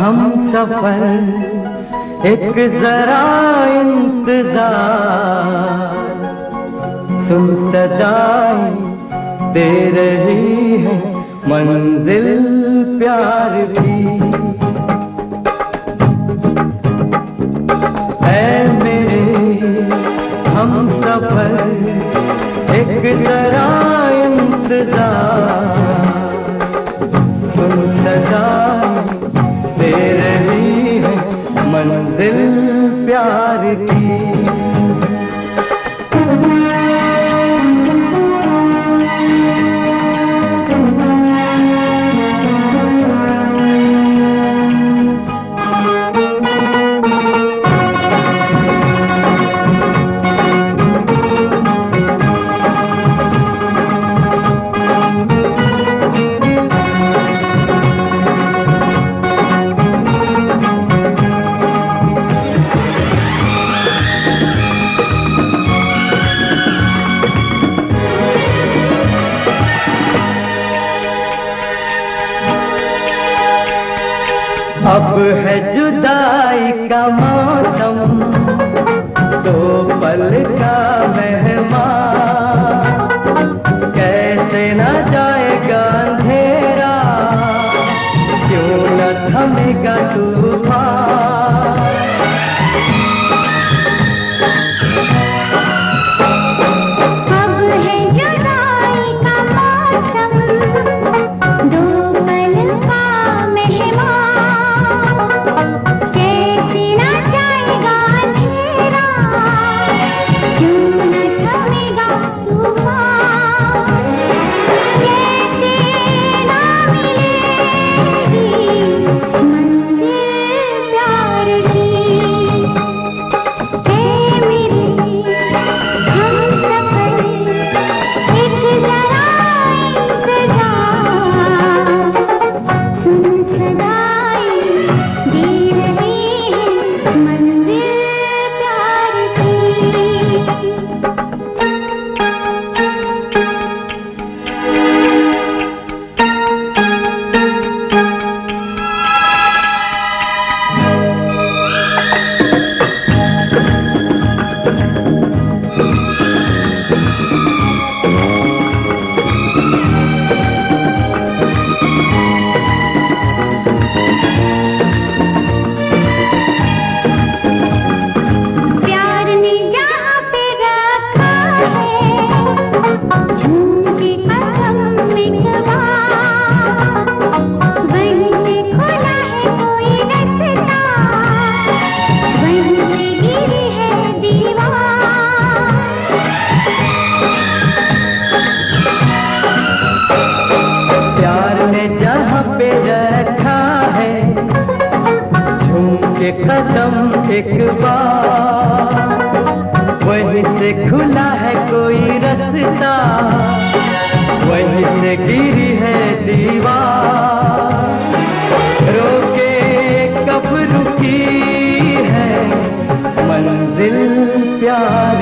हम सफ़र एक जरा इंतज़ार। सदाई दे रही है मंजिल प्यार की अब है जुदाई का मौसम दो पल का मैं कदम एक बार। वहीं से खुला है कोई रास्ता। वहीं से गिरी है दीवार। रोके कब रुकी है? मंजिल प्यार